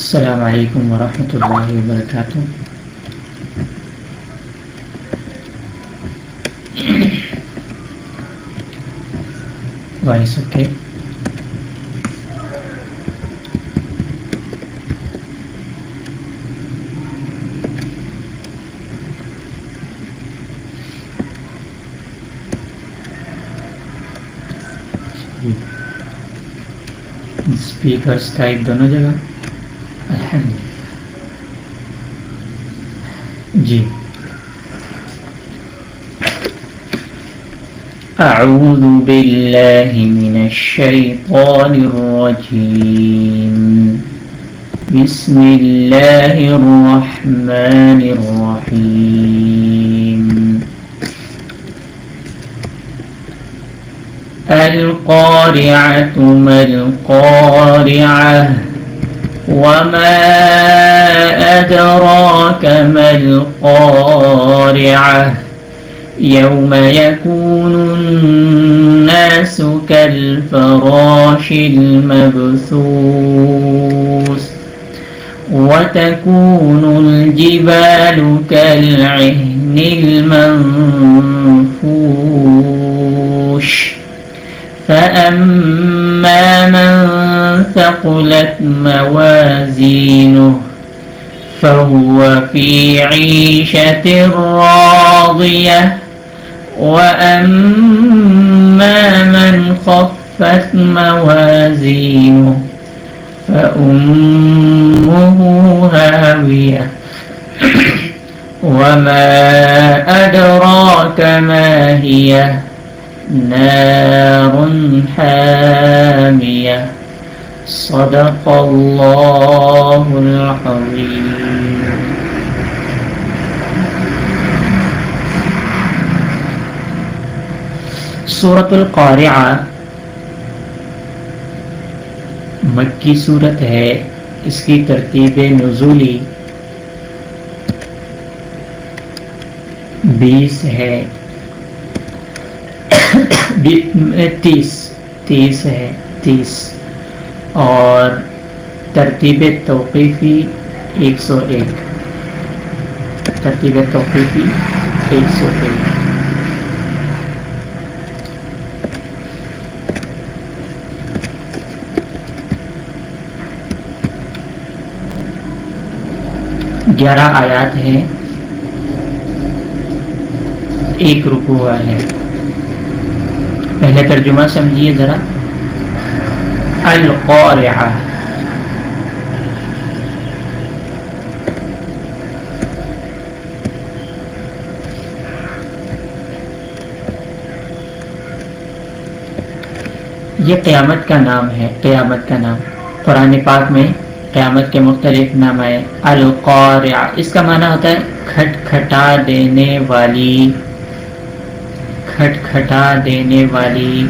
السلام علیکم ورحمۃ اللہ وبرکاتہ۔ وائس اوکے اسپیکرس ٹائپ دونوں جگہ۔ الحمد جی۔ أعوذ بالله من الشيطان الرجيم۔ بسم الله الرحمن الرحيم۔ القارعة ما القارعة؟ وما أدراك ما القارعة يوم يكون الناس كالفراش المبثوث وتكون الجبال كالعهن المنفوش فأما من ثقلت موازينه فهو في عيشة راضية وأما من خفت موازينه فأمه هاوية وما أدراك ما هي نار حامية. صدق الله العظيم. صورت القارعہ مکی صورت ہے، اس کی ترتیب نزولی بیس ہے۔ تیس تیس ہے، تیس۔ اور ترتیب توقیفی ایک سو ایک۔ ترتیب توقیفی ایک سو ایک۔ گیارہ آیات ہیں۔ ایک رکو ہوا ہے۔ پہلے ترجمہ سمجھیے ذرا۔ القارعہ۔ یہ قیامت کا نام ہے، قیامت کا نام۔ قرآن پاک میں قیامت کے مختلف نام آئے۔ القارعہ۔ اس کا معنی ہوتا ہے کھٹ کھٹا دینے والی۔ کھٹ کھٹا دینے والی۔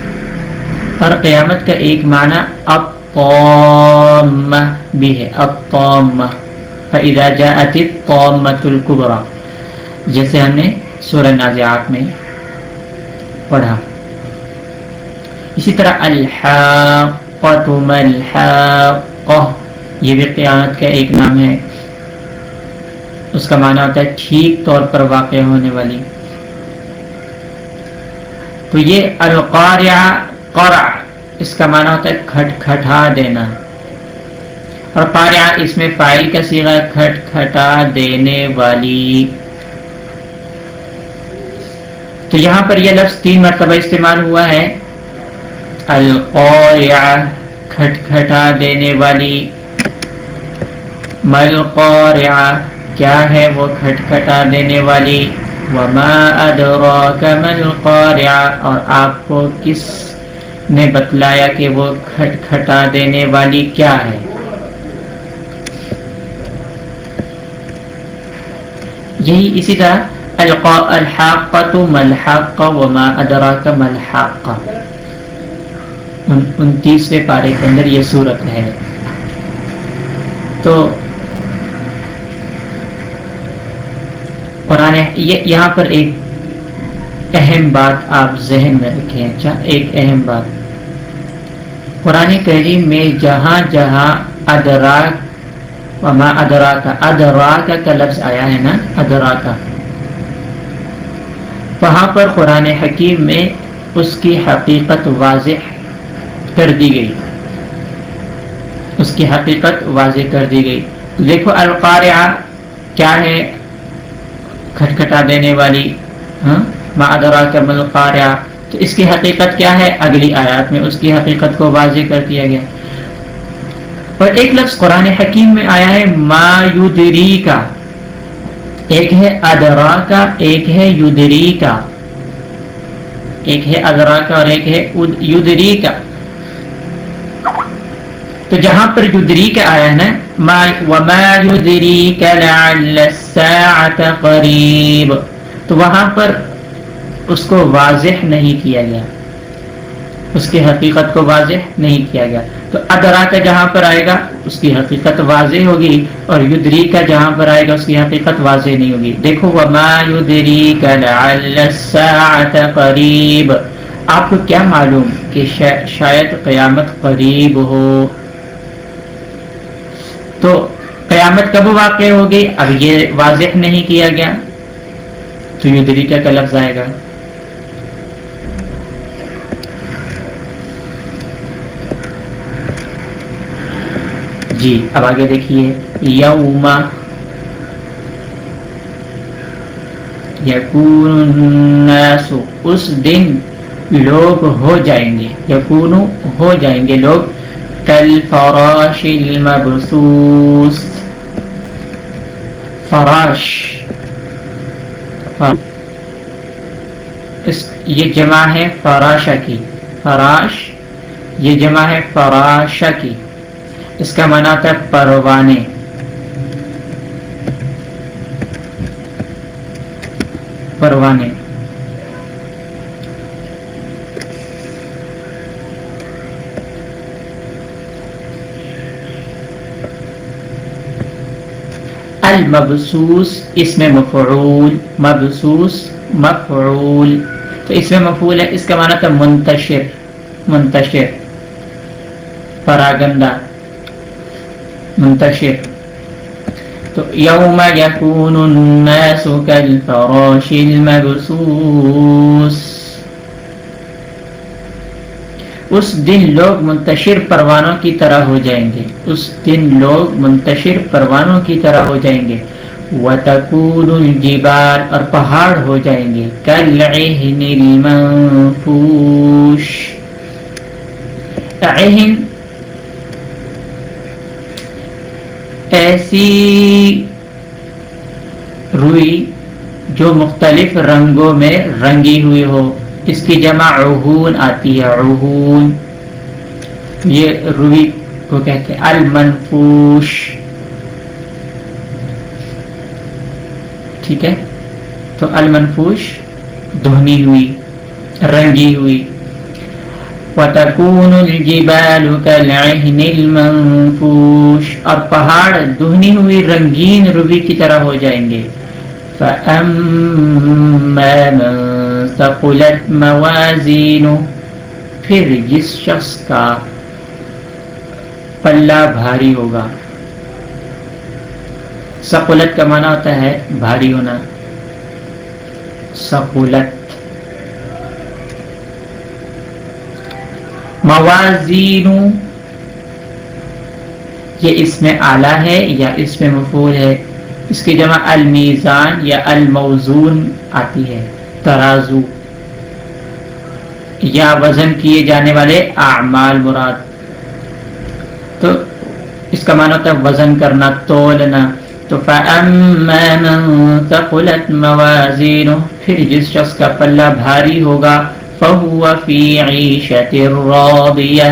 اور قیامت کا ایک معنی الطامہ بھی ہے، الطامہ۔ فَإِذَا جَاءَتِ الطَّامَّةُ الْكُبْرَى۔ جیسے ہم نے سورہ نازعات میں پڑھا۔ اسی طرح الحاقۃ ملحاقہ، یہ بھی قیامت کا ایک نام ہے۔ اس کا معنی ہوتا ہے ٹھیک طور پر واقع ہونے والی۔ تو یہ القارعہ، قرع، اس کا معنی ہوتا ہے کھٹ کھٹا دینا۔ اور قارعہ اس میں فائل کا سیغہ کھٹ کھٹا دینے والی۔ تو یہاں پر یہ لفظ تین مرتبہ استعمال ہوا ہے۔ القارعہ کھٹ کھٹا دینے والی۔ مل کیا ہے وہ کھٹ کھٹا دینے والی؟ وما ادراک مل قارعہ اور آپ کو کس نے بتلایا کہ وہ کھٹ کھٹا دینے والی کیا ہے؟ یہی اسی طرح الحاقۃ ملحق وما ادراک ملحق انتیسویں پارے کے اندر یہ صورت ہے۔ تو قرآن یہاں پر ایک اہم بات آپ ذہن میں رکھیں اچھا ایک اہم بات۔ قرآن کریم میں جہاں جہاں ادراک وما ادرا کا ادرا کا لفظ آیا ہے نا ادرا کا وہاں پر قرآن حکیم میں اس کی حقیقت واضح کر دی گئی۔ اس کی حقیقت واضح کر دی گئی۔ دیکھو، القارعہ کیا ہے؟ کھٹکھٹا دینے والی ہاں؟ ادرا کا ملقارعہ تو اس کی حقیقت کیا ہے؟ اگلی آیات میں اس کی حقیقت کو واضح کر دیا گیا۔ اور ایک لفظ قرآن حکیم میں آیا ہے، ما یودری کا ایک ہے ادرا کا ایک ہے یودری کا ایک ہے ادرا کا اور ایک ہے یودری کا تو جہاں پر یودری کا آیا ہے نا وما يدريك لعل الساعة قریب۔ تو وہاں پر اس کو واضح نہیں کیا گیا۔ اس کی حقیقت کو واضح نہیں کیا گیا۔ تو ادرا کا جہاں پر آئے گا، اس کی حقیقت واضح ہوگی، اور یدری کا جہاں پر آئے گا، اس کی حقیقت واضح نہیں ہوگی۔ دیکھو، وما يدريك لعل الساعة قریب۔ آپ کو کیا معلوم کہ شاید قیامت قریب ہو؟ تو قیامت کب واقع ہوگی؟ اب یہ واضح نہیں کیا گیا۔ تو یہ طریقہ کا لفظ آئے گا؟ جی اب آگے دیکھیے۔ یوم یقون اس دن لوگ ہو جائیں گے۔ یقون ہو جائیں گے۔ لوگ كالفراش المبثوث. فراش. اس یہ جمع ہے فراشا کی. فراش. یہ جمع ہے فراشا کی. اس کا معنی تھا پروانے. پروانے. المبسوس اس میں مفعول، مبسوس، مفعول. تو اس میں مفعول ہے، اس کا معنی تھا منتشر منتشر، پراگندہ، منتشر. تو یوم یکون الناس کالفراش المبسوس. اس دن لوگ منتشر پروانوں کی طرح ہو جائیں گے۔ اس دن لوگ منتشر پروانوں کی طرح ہو جائیں گے۔ وَتَكُونُ الْجِبَالِ اور پہاڑ ہو جائیں گے۔ كَالْعِهْنِ الْمَنْفُوشِ۔ عہن ایسی روئی جو مختلف رنگوں میں رنگی ہوئی ہو۔ اس کی جمع عہون آتی ہے، عہون۔ یہ روی کو کہتے ہیں، المنفوش۔ ٹھیک ہے؟ تو المنفوش دھونی ہوئی، رنگی ہوئی۔ وَتَكُونُ الْجِبَالُ كَالْعِهْنِ الْمَنفُوشِ۔ اور پہاڑ دہنی ہوئی، رنگین روی کی طرح ہو جائیں گے۔ فَأَمَّا مَنْ ثقلت موازین پھر جس شخص کا پلہ بھاری ہوگا۔ سقلت کا معنی ہوتا ہے بھاری ہونا۔ سقلت موازین یہ اس میں آلہ ہے یا اس میں مفول ہے؟ اس کی جمع المیزان یا الموزون آتی ہے۔ ترازو۔ یا وزن کیے جانے والے اعمال مراد۔ تو اس کا معنی ہوتا ہے وزن کرنا، تولنا۔ تو پھر جس شخص کا پلہ بھاری ہوگا فہو فی عیشت راضیہ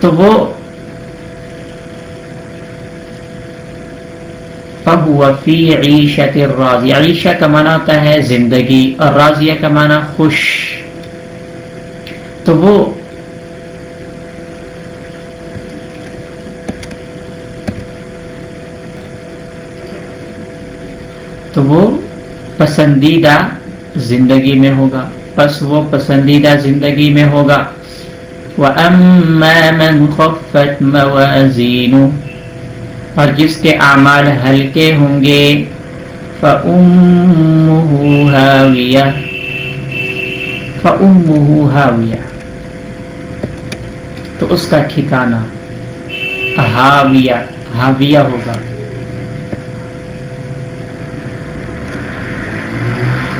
تو وہ فهو فی عیشت الراضی عیشہ کا معنی ہوتا ہے زندگی، اور راضیہ کا معنی خوش۔ تو وہ تو وہ پسندیدہ زندگی میں ہوگا۔ بس وہ پسندیدہ زندگی میں ہوگا۔ وَأَمَّا مَنْ خَفَّتْ مَوَازِينُ اور جس کے اعمال ہلکے ہوں گے هَاوِيَةٌ تو اس کا ٹھکانہ ہاویہ ہاویہ ہوگا۔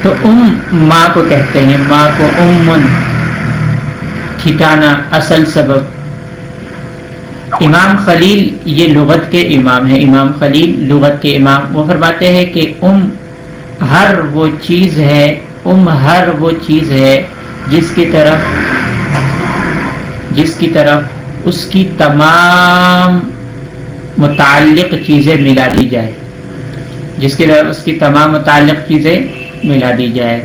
تو ام ماں کو کہتے ہیں، ماں کو امن۔ ٹھکانہ اصل سبب امام خلیل یہ لغت کے امام ہے امام خلیل لغت کے امام۔ وہ فرماتے ہیں کہ ام ہر وہ چیز ہے، ام ہر وہ چیز ہے جس کی طرف، جس کی طرف اس کی تمام متعلق چیزیں ملا دی جائے۔ جس کی طرف اس کی تمام متعلق چیزیں ملا دی جائے۔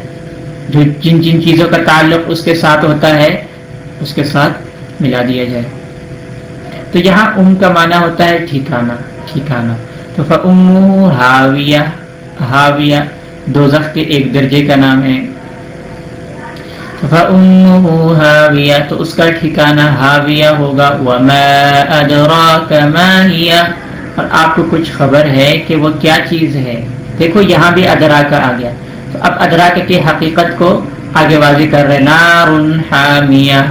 جو جن جن چیزوں کا تعلق اس کے ساتھ ہوتا ہے، اس کے ساتھ ملا دیا جائے۔ تو یہاں ام کا معنی ہوتا ہے ٹھکانا ٹھکانا تو فم ہاویہ ہاویہ دو کے ایک درجے کا نام ہے۔ ہاویہ تو اس کا ٹھکانہ ہاویہ ہوگا۔ وما ادراک ما ہی اور آپ کو کچھ خبر ہے کہ وہ کیا چیز ہے۔ دیکھو یہاں بھی ادرا کا آ گیا۔ تو اب ادراک کی حقیقت کو آگے واضح کر رہے نار حامیہ۔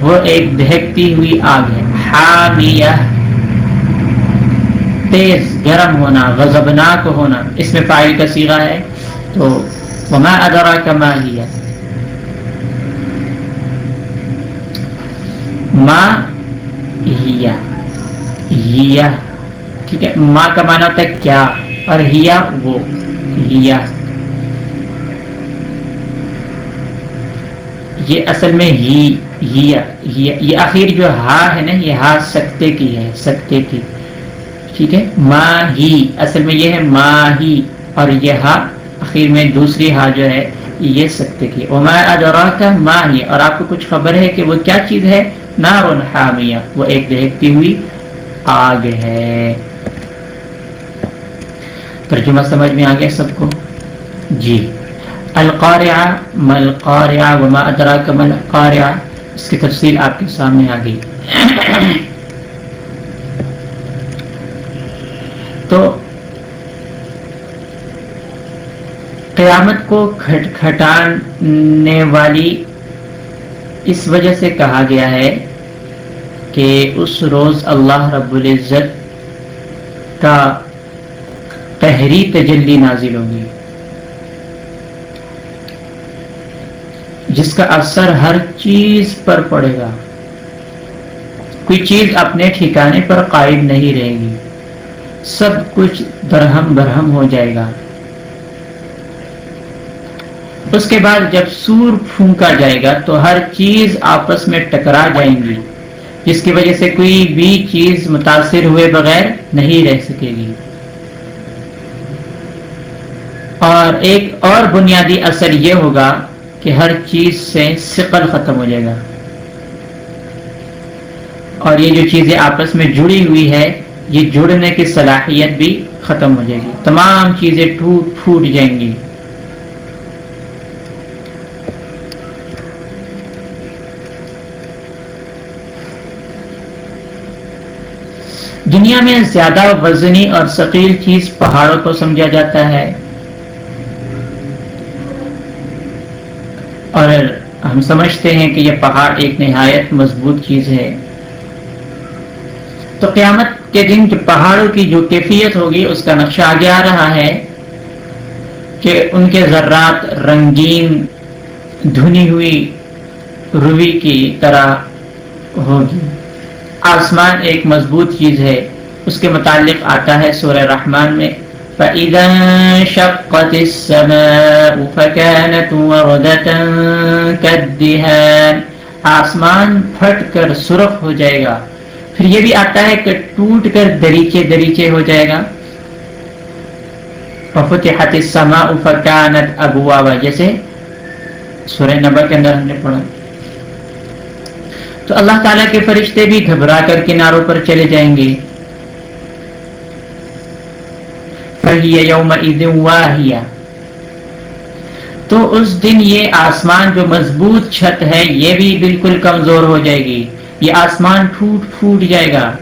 وہ ایک دہکتی ہوئی آگ ہے۔ حامیہ۔ تیز گرم ہونا، غضبناک ہونا، اس میں فائل کا سیگا ہے۔ تو وما ادرا کا ماہیا ماں ہیا ٹھیک ہے۔ ماں کا مانا ہوتا ہے کیا، اور ہیا وہ۔ ہیا یہ اصل میں ہی۔ یہ آخر جو ہا ہے نا، یہ ہا سکتے کی ہے، سکتے کی۔ ٹھیک ہے؟ ماں ہی، اصل میں یہ ہے ماں ہی اور یہ ہا آخر میں دوسری ہا جو ہے، یہ سکتے کی۔ کا ماں ہی۔ اور آپ کو کچھ خبر ہے کہ وہ کیا چیز ہے؟ نار حامیہ۔ وہ ایک دہتی ہوئی آگ ہے۔ ترجمہ سمجھ میں آ گیا سب کو؟ جی۔ القارعہ مل قارعہ وما ادراک ملقارعہ اس کی تفصیل آپ کے سامنے آ گئی۔ تو قیامت کو کھٹ کھٹانے والی اس وجہ سے کہا گیا ہے کہ اس روز اللہ رب العزت کا پہری تجلی نازل ہوگی۔ جس کا اثر ہر چیز پر پڑے گا۔ کوئی چیز اپنے ٹھکانے پر قائم نہیں رہے گی۔ سب کچھ درہم برہم ہو جائے گا۔ اس کے بعد جب سور پھونکا جائے گا تو ہر چیز آپس میں ٹکرا جائیں گی، جس کی وجہ سے کوئی بھی چیز متاثر ہوئے بغیر نہیں رہ سکے گی۔ اور ایک اور بنیادی اثر یہ ہوگا کہ ہر چیز سے سقل ختم ہو جائے گا۔ اور یہ جو چیزیں آپس میں جڑی ہوئی ہے، یہ جڑنے کی صلاحیت بھی ختم ہو جائے گی۔ تمام چیزیں ٹوٹ پھوٹ جائیں گی۔ دنیا میں زیادہ وزنی اور ثقیل چیز پہاڑوں کو سمجھا جاتا ہے۔ اور ہم سمجھتے ہیں کہ یہ پہاڑ ایک نہایت مضبوط چیز ہے۔ تو قیامت کے دن جو پہاڑوں کی جو کیفیت ہوگی، اس کا نقشہ آگے آ رہا ہے کہ ان کے ذرات رنگین، دھنی ہوئی روی کی طرح ہوگی۔ آسمان ایک مضبوط چیز ہے، اس کے متعلق آتا ہے سورہ رحمان میں۔ فَإِذَا شَقَّتِ السَّمَاءُ فَكَانَتْ وَرَدَةً كَالدِّهَانِ آسمان پھٹ کر سرخ ہو جائے گا۔ پھر یہ بھی آتا ہے کہ ٹوٹ کر دریچے دریچے ہو جائے گا۔ فَفُتِحَتِ السَّمَاءُ فَكَانَتْ أَبْوَابًا۔ جیسے سورہ نبا کے اندر ہم نے پڑھا۔ تو اللہ تعالیٰ کے فرشتے بھی گھبرا کر کناروں پر چلے جائیں گے۔ تو اس دن یہ آسمان جو مضبوط چھت ہے، یہ بھی بالکل کمزور ہو جائے گی۔ یہ آسمان ٹوٹ پھوٹ جائے گا۔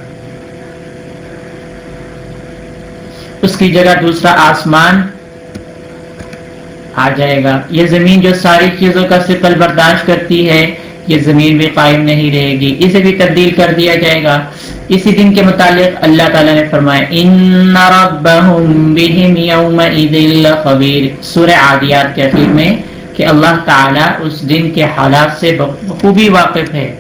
اس کی جگہ دوسرا آسمان آ جائے گا۔ یہ زمین جو ساری چیزوں کا سقل برداشت کرتی ہے یہ زمین بھی قائم نہیں رہے گی۔ اسے بھی تبدیل کر دیا جائے گا۔ اسی دن کے متعلق اللہ تعالیٰ نے فرمایا، ان ربهم بهم يومئذ سورہ عادیات کے اخیر میں کہ اللہ تعالیٰ اس دن کے حالات سے بخوبی واقف ہے۔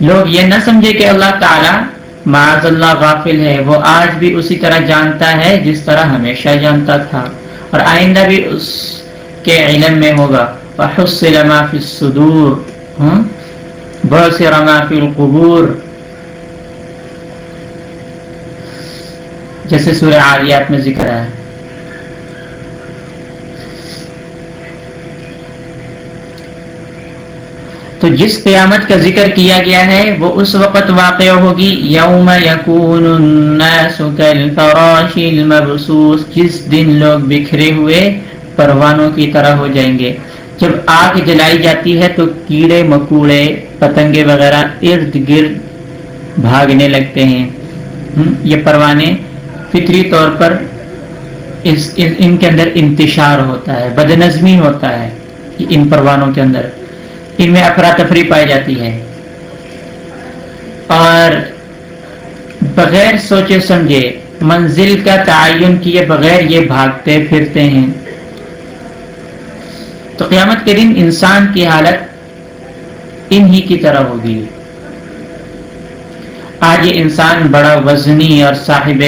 لوگ یہ نہ سمجھے کہ اللہ تعالیٰ معاذ اللہ غافل ہے۔ وہ آج بھی اسی طرح جانتا ہے جس طرح ہمیشہ جانتا تھا۔ اور آئندہ بھی اس کے علم میں ہوگا۔ ما فی الصدور۔ بصر ما فی القبور جیسے سورہ عالیات میں ذکر ہے تو جس قیامت کا ذکر کیا گیا ہے، وہ اس وقت واقع ہوگی، یوم یکون الناس کالفراش المبسوس، جس دن لوگ بکھرے ہوئے پروانوں کی طرح ہو جائیں گے۔ جب آگ جلائی جاتی ہے تو کیڑے، مکوڑے پتنگے وغیرہ ارد گرد بھاگنے لگتے ہیں۔ یہ پروانے فطری طور پر اس ان کے اندر انتشار ہوتا ہے بدنظمی ہوتا ہے ان پروانوں کے اندر۔ ان میں افراتفری پائی جاتی ہے۔ اور بغیر سوچے سمجھے منزل کا تعین کیے بغیر یہ بھاگتے پھرتے ہیں۔ تو قیامت کے دن انسان کی حالت انہی کی طرح ہوگی۔ آج یہ انسان بڑا وزنی اور صاحب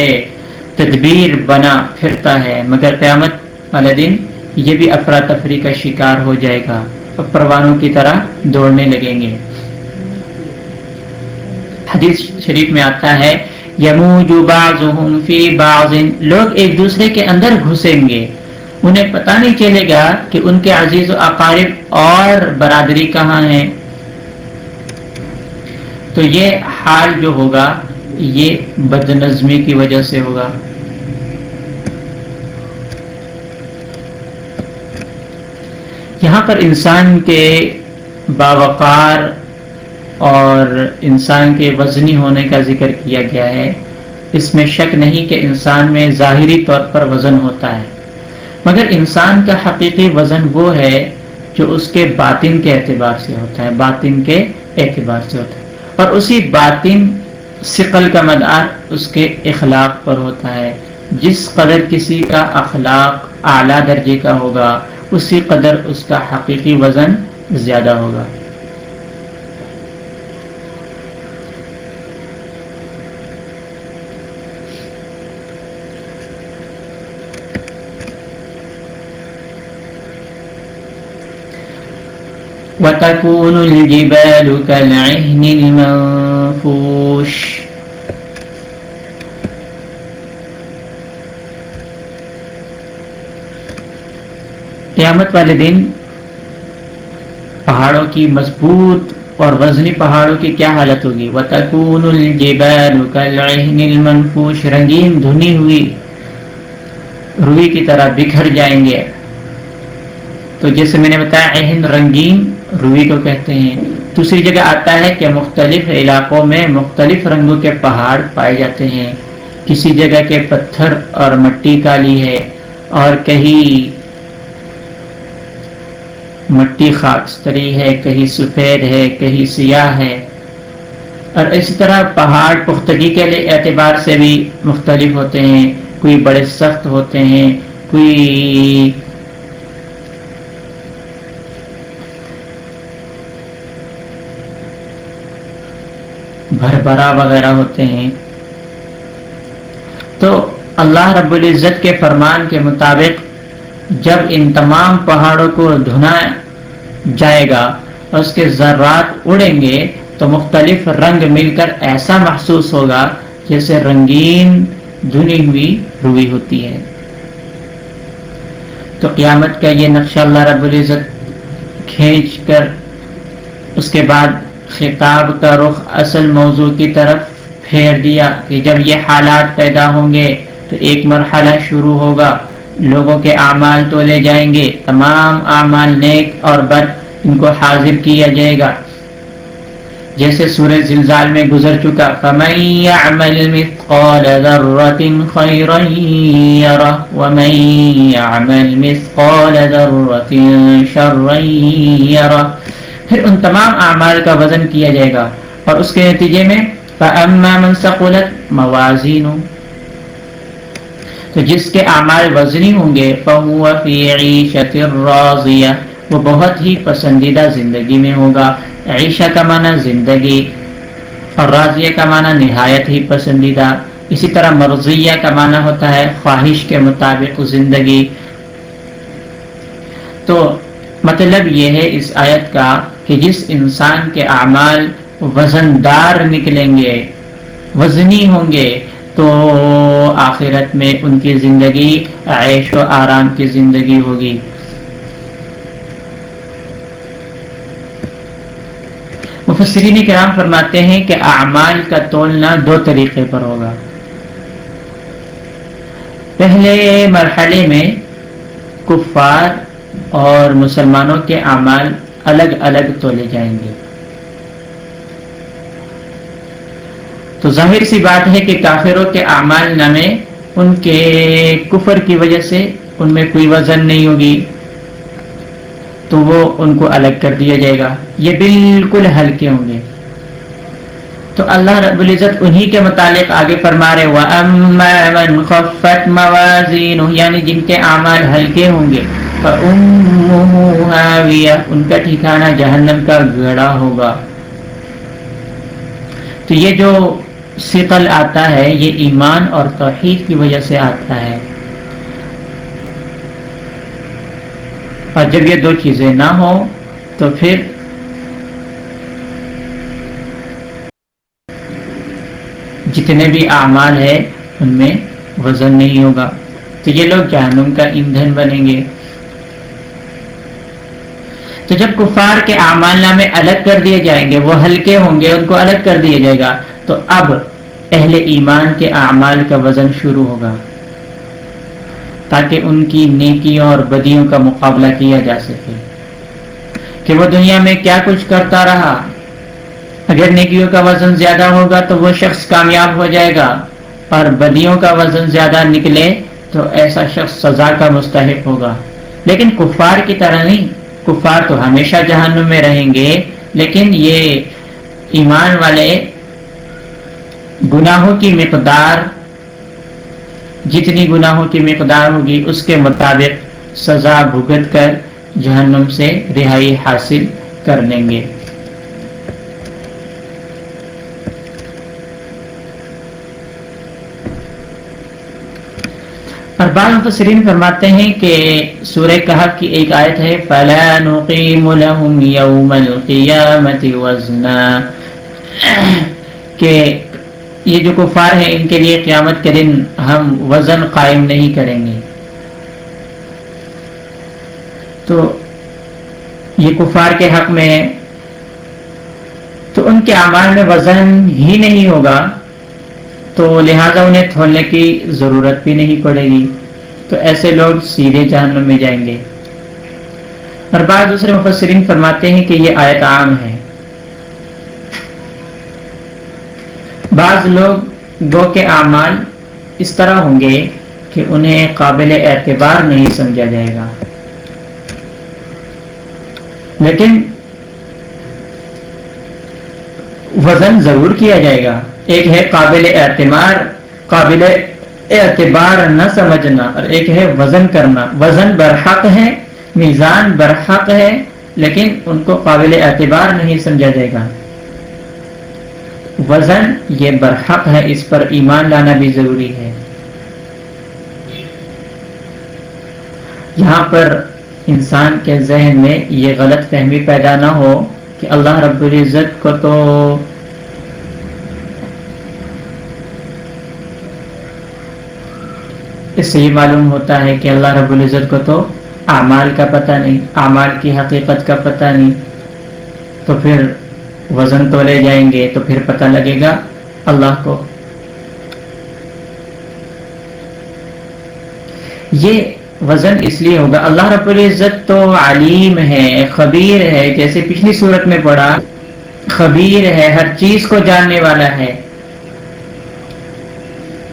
تدبیر بنا پھرتا ہے، مگر قیامت والے دن یہ بھی افراتفری کا شکار ہو جائے گا۔ پروانوں کی طرح دوڑنے لگیں گے۔ حدیث شریف میں آتا ہے فی بعض۔ لوگ ایک دوسرے کے اندر گھسیں گے۔ انہیں پتہ نہیں چلے گا کہ ان کے عزیز و اقارب اور برادری کہاں ہیں۔ تو یہ حال جو ہوگا، یہ بد نظمی کی وجہ سے ہوگا۔ یہاں پر انسان کے باوقار اور انسان کے وزنی ہونے کا ذکر کیا گیا ہے۔ اس میں شک نہیں کہ انسان میں ظاہری طور پر وزن ہوتا ہے۔ مگر انسان کا حقیقی وزن وہ ہے جو اس کے باطن کے اعتبار سے ہوتا ہے، باطن کے اعتبار سے ہوتا ہے۔ اور اسی باطن ثقل کا مدار اس کے اخلاق پر ہوتا ہے۔ جس قدر کسی کا اخلاق اعلیٰ درجے کا ہوگا، اسی قدر اس کا حقیقی وزن زیادہ ہوگا۔ وتكون الجبال كالعهن المنفوش. قیامت والے دن پہاڑوں کی مضبوط اور وزنی پہاڑوں کی کیا حالت ہوگی؟ وَتَكُونُ الْجِبَالُ كَالْعِهْنِ الْمَنْفُوشِ. رنگین دھنی ہوئی روئی کی طرح بکھر جائیں گے. تو جیسے میں نے بتایا اہن رنگین روئی کو کہتے ہیں۔ دوسری جگہ آتا ہے کہ مختلف علاقوں میں مختلف رنگوں کے پہاڑ پائے جاتے ہیں۔ کسی جگہ کے پتھر اور مٹی کالی ہے اور کہیں مٹی خاکستری ہے، کہیں سفید ہے، کہیں سیاہ ہے۔ اور اسی طرح پہاڑ پختگی کے اعتبار سے بھی مختلف ہوتے ہیں۔ کوئی بڑے سخت ہوتے ہیں، کوئی بھر بھرا وغیرہ ہوتے ہیں۔ تو اللہ رب العزت کے فرمان کے مطابق جب ان تمام پہاڑوں کو دھنا جائے گا اور اس کے ذرات اڑیں گے تو مختلف رنگ مل کر ایسا محسوس ہوگا جیسے رنگین دھنی ہوئی روئی ہوتی ہے۔ تو قیامت کا یہ نقشہ اللہ رب العزت کھینچ کر اس کے بعد خطاب کا رخ اصل موضوع کی طرف پھیر دیا کہ جب یہ حالات پیدا ہوں گے تو ایک مرحلہ شروع ہوگا۔ لوگوں کے اعمال تو لے جائیں گے۔ تمام اعمال نیک اور بد ان کو حاضر کیا جائے گا۔ جیسے سورج زلزال میں گزر چکا، فمن يعمل مثقال خيرا يره ومن يعمل مثقال شرا يره پھر ان تمام اعمال کا وزن کیا جائے گا۔ اور اس کے نتیجے میں فَأَمَّا مَنْ سَقُلَتْ مَوَازِينُ۔ تو جس کے اعمال وزنی ہوں گے، فَهُوَ فِي عِيشَةٍ رَاضِيَةٍ۔ وہ بہت ہی پسندیدہ زندگی میں ہوگا۔ عیشہ کا معنی زندگی، اور راضیہ کا معنی نہایت ہی پسندیدہ۔ اسی طرح مرضیہ کا معنی ہوتا ہے خواہش کے مطابق زندگی۔ تو مطلب یہ ہے اس آیت کا کہ جس انسان کے اعمال وزن دار نکلیں گے، وزنی ہوں گے، تو آخرت میں ان کی زندگی عیش و آرام کی زندگی ہوگی۔ مفسرین کرام فرماتے ہیں کہ اعمال کا تولنا دو طریقے پر ہوگا۔ پہلے مرحلے میں کفار اور مسلمانوں کے اعمال الگ الگ تولے جائیں گے۔ تو ظاہر سی بات ہے کہ کافروں کے اعمال نامے ان کے کفر کی وجہ سے ان میں کوئی وزن نہیں ہوگی۔ تو وہ ان کو الگ کر دیا جائے گا۔ یہ بالکل ہلکے ہوں گے۔ تو اللہ رب العزت انہی کے متعلق آگے فرما رہے وَأَمَّا مَنْ خَفَّتْ مَوَازِينُ یعنی جن کے اعمال ہلکے ہوں گے۔ ان کا ٹھکانہ جہنم کا گڑا ہوگا۔ تو یہ جو سقل آتا ہے، یہ ایمان اور توحید کی وجہ سے آتا ہے۔ اور جب یہ دو چیزیں نہ ہوں، تو پھر جتنے بھی اعمال ہے ان میں وزن نہیں ہوگا۔ تو یہ لوگ جہنم کا ایندھن بنیں گے۔ تو جب کفار کے اعمال نامے الگ کر دیے جائیں گے، وہ ہلکے ہوں گے، ان کو الگ کر دیا جائے گا، تو اب اہل ایمان کے اعمال کا وزن شروع ہوگا۔ تاکہ ان کی نیکیوں اور بدیوں کا مقابلہ کیا جا سکے۔ کہ وہ دنیا میں کیا کچھ کرتا رہا۔ اگر نیکیوں کا وزن زیادہ ہوگا تو وہ شخص کامیاب ہو جائے گا، اور بدیوں کا وزن زیادہ نکلے تو ایسا شخص سزا کا مستحق ہوگا۔ لیکن کفار کی طرح نہیں۔ کفار تو ہمیشہ جہنم میں رہیں گے، لیکن یہ ایمان والے گناہوں کی مقدار، جتنی گناہوں کی مقدار ہوگی، اس کے مطابق سزا بھگت کر جہنم سے رہائی حاصل کر لیں گے اور بعض مفسرین فرماتے ہیں کہ سورہ کہف کی ایک آیت ہے، فَلَا نُقِيمُ لَهُمْ يَوْمَ الْقِيَامَةِ وَزْنًا۔ کہ یہ جو کفار ہیں، ان کے لیے قیامت کے دن ہم وزن قائم نہیں کریں گے۔ تو یہ کفار کے حق میں تو ان کے اعمال میں وزن ہی نہیں ہوگا، تو لہذا انہیں تھولنے کی ضرورت بھی نہیں پڑے گی۔ تو ایسے لوگ سیدھے جہنم میں جائیں گے۔ اور بعض دوسرے مفسرین فرماتے ہیں کہ یہ آیت عام ہے۔ بعض لوگ گو کے اعمال اس طرح ہوں گے کہ انہیں قابل اعتبار نہیں سمجھا جائے گا۔ لیکن وزن ضرور کیا جائے گا۔ ایک ہے قابل اعتبار قابل اعتبار نہ سمجھنا اور ایک ہے وزن کرنا۔ وزن برحق ہے، میزان برحق ہے، لیکن ان کو قابل اعتبار نہیں سمجھا جائے گا۔ وزن یہ برحق ہے، اس پر ایمان لانا بھی ضروری ہے۔ یہاں پر انسان کے ذہن میں یہ غلط فہمی پیدا نہ ہو کہ اللہ رب العزت کو تو اس سے یہ معلوم ہوتا ہے کہ اللہ رب العزت کو تو اعمال کا پتہ نہیں، اعمال کی حقیقت کا پتہ نہیں۔ تو پھر وزن تولے جائیں گے، تو پھر پتہ لگے گا اللہ کو۔ یہ وزن اس لیے ہوگا، اللہ رب العزت تو علیم ہے، خبیر ہے۔ جیسے پچھلی صورت میں پڑھا، خبیر ہے، ہر چیز کو جاننے والا ہے۔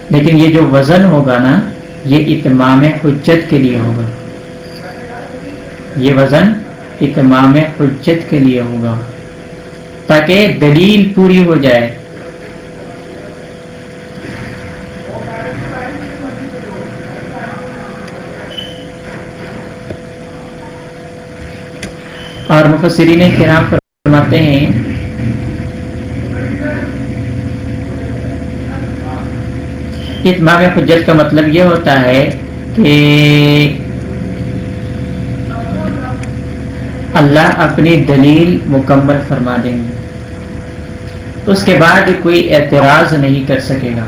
لیکن یہ جو وزن ہوگا نا یہ اتمام حجت کے لیے ہوگا۔ یہ وزن اتمام حجت کے لیے ہوگا۔ تاکہ دلیل پوری ہو جائے۔ اور مفسرین کرام فرماتے ہیں اتمام حجت کا مطلب یہ ہوتا ہے کہ اللہ اپنی دلیل مکمل فرما دیں گے۔ اس کے بعد کوئی اعتراض نہیں کر سکے گا۔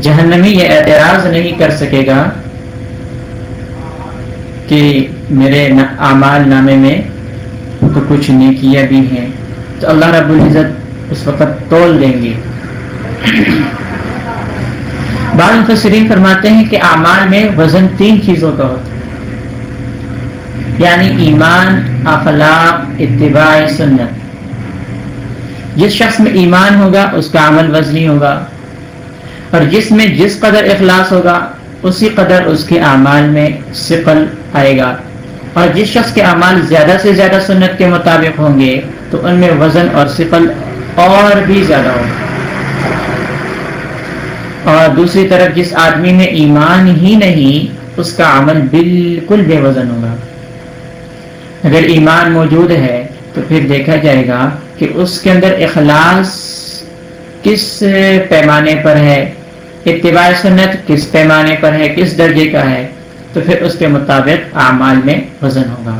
جہنمی یہ اعتراض نہیں کر سکے گا کہ میرے اعمال نامے میں تو کچھ نیکیاں بھی ہیں۔ تو اللہ رب العزت اس وقت تول دیں گے۔ بعض مفسرین فرماتے ہیں کہ اعمال میں وزن تین چیزوں کا ہوتا ہے۔ یعنی ایمان، اخلاق، اتباع، سنت۔ جس شخص میں ایمان ہوگا، اس کا عمل وزنی ہوگا۔ اور جس میں جس قدر اخلاص ہوگا، اسی قدر اس کے اعمال میں سقل آئے گا۔ اور جس شخص کے اعمال زیادہ سے زیادہ سنت کے مطابق ہوں گے، تو ان میں وزن اور سقل اور بھی زیادہ ہوگا۔ اور دوسری طرف جس آدمی میں ایمان ہی نہیں، اس کا عمل بالکل بے وزن ہوگا۔ اگر ایمان موجود ہے، تو پھر دیکھا جائے گا کہ اس کے اندر اخلاص کس پیمانے پر ہے، اتباع سنت کس پیمانے پر ہے، کس درجے کا ہے، تو پھر اس کے مطابق اعمال میں وزن ہوگا۔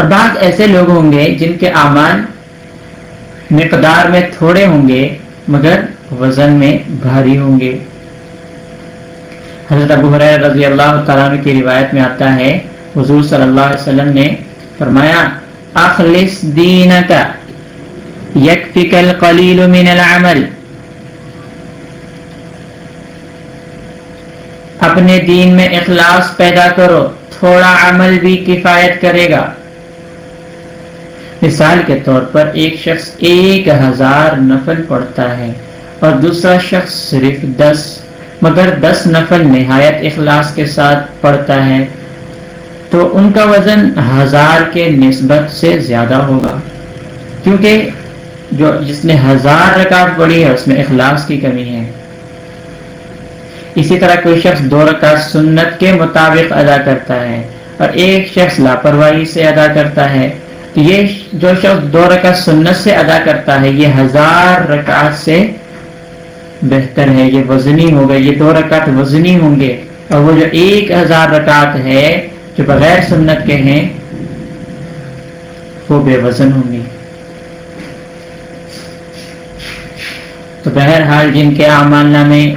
اور بعض ایسے لوگ ہوں گے جن کے اعمال مقدار میں تھوڑے ہوں گے، مگر وزن میں بھاری ہوں گے۔ حضرت ابو حریر رضی اللہ تعالیٰ کی روایت میں آتا ہے، حضور صلی اللہ علیہ وسلم نے فرمایا، اخلص دینک، یکفک القلیل من العمل۔ اپنے دین میں اخلاص پیدا کرو، تھوڑا عمل بھی کفایت کرے گا۔ مثال کے طور پر ایک شخص ایک ہزار نفل پڑھتا ہے اور دوسرا شخص صرف دس، مگر دس نفل نہایت اخلاص کے ساتھ پڑھتا ہے، تو ان کا وزن ہزار کے نسبت سے زیادہ ہوگا۔ کیونکہ جو جس نے ہزار رکعت پڑھی ہے، اس میں اخلاص کی کمی ہے۔ اسی طرح کوئی شخص دو رکعت سنت کے مطابق ادا کرتا ہے اور ایک شخص لاپرواہی سے ادا کرتا ہے یہ جو شخص دو رکعت سنت سے ادا کرتا ہے، یہ ہزار رکعت سے بہتر ہے، یہ وزنی ہوگا، یہ دو رکعت وزنی ہوں گے۔ اور وہ جو ایک ہزار رکعت ہے، جو بغیر سنت کے ہیں، وہ بے وزن ہوں گے تو بہرحال جن کے آمانہ میں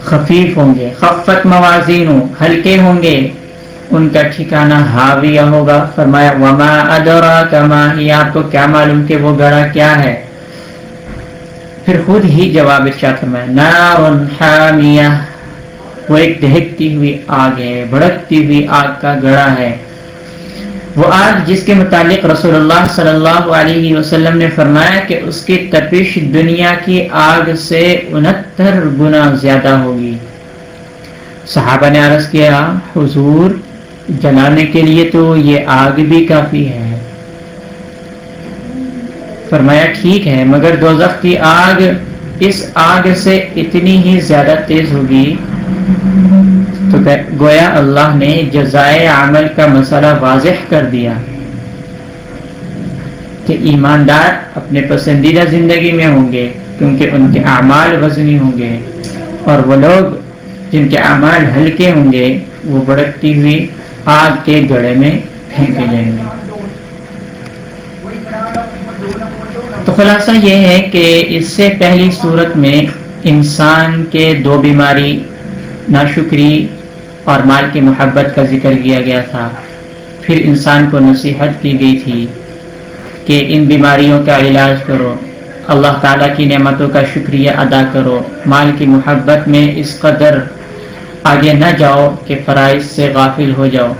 خفیف ہوں گے، خفت موازین ہوں، ہلکے ہوں گے ان کا ٹھکانہ ہاویہ ہوگا۔ فرمایا، وما ادورا کما ہی آپ کو کیا معلوم کہ وہ گڑا کیا ہے؟ پھر خود ہی جواب ارشاد فرمایا، نار حامیہ وہ ایک دہکتی ہوئی آگ ہے، بھڑکتی ہوئی آگ کا گڑا ہے۔ وہ آگ جس کے متعلق رسول اللہ صلی اللہ علیہ وسلم نے فرمایا کہ اس کی تپش دنیا کی آگ سے انہتر گنا زیادہ ہوگی۔ صحابہ نے عرض کیا، حضور جلانے کے لیے تو یہ آگ بھی کافی ہے۔ فرمایا ٹھیک ہے، مگر دوزخ کی آگ اس آگ سے اتنی ہی زیادہ تیز ہوگی۔ تو گویا اللہ نے جزائے عمل کا مسئلہ واضح کر دیا کہ ایماندار اپنے پسندیدہ زندگی میں ہوں گے، کیونکہ ان کے اعمال وزنی ہوں گے۔ اور وہ لوگ جن کے اعمال ہلکے ہوں گے، وہ بڑکتی ہوئی آگ کے گڑے میں پھینکے جائیں گے۔ تو خلاصہ یہ ہے کہ اس سے پہلی صورت میں انسان کے دو بیماری، ناشکری اور مال کی محبت کا ذکر کیا گیا تھا۔ پھر انسان کو نصیحت کی گئی تھی کہ ان بیماریوں کا علاج کرو، اللہ تعالیٰ کی نعمتوں کا شکریہ ادا کرو، مال کی محبت میں اس قدر آگے نہ جاؤ کہ فرائض سے غافل ہو جاؤ۔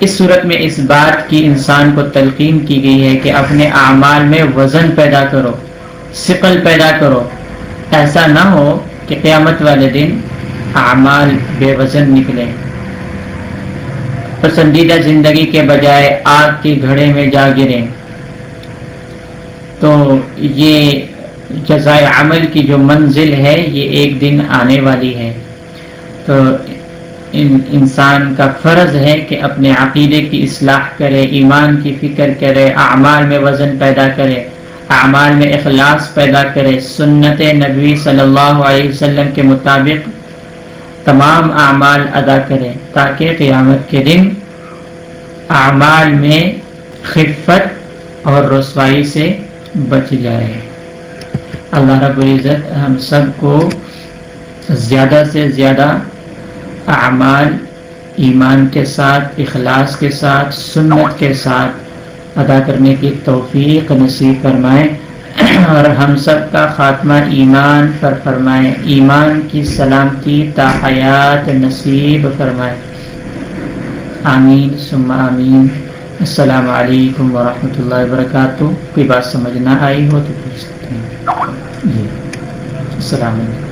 اس صورت میں اس بات کی انسان کو تلقین کی گئی ہے کہ اپنے اعمال میں وزن پیدا کرو سقل پیدا کرو۔ ایسا نہ ہو کہ قیامت والے دن اعمال بے وزن نکلے پسندیدہ زندگی کے بجائے آگ کے گھڑے میں جا گریں۔ تو یہ جزائے عمل کی جو منزل ہے، یہ ایک دن آنے والی ہے۔ تو انسان کا فرض ہے کہ اپنے عقیدے کی اصلاح کرے، ایمان کی فکر کرے، اعمال میں وزن پیدا کرے، اعمال میں اخلاص پیدا کرے۔ سنت نبوی صلی اللہ علیہ وسلم کے مطابق تمام اعمال ادا کرے، تاکہ قیامت کے دن اعمال میں خفت اور رسوائی سے بچ جائے۔ اللہ رب العزت ہم سب کو زیادہ سے زیادہ اعمال ایمان کے ساتھ، اخلاص کے ساتھ، سنت کے ساتھ ادا کرنے کی توفیق نصیب فرمائے اور ہم سب کا خاتمہ ایمان پر فرمائے ایمان کی سلامتی تاحیات نصیب فرمائے آمین، ثم آمین۔ السلام علیکم ورحمۃ اللہ وبرکاتہ۔ کوئی بات سمجھ نہ آئی ہو تو پوچھ جی السلام علیکم۔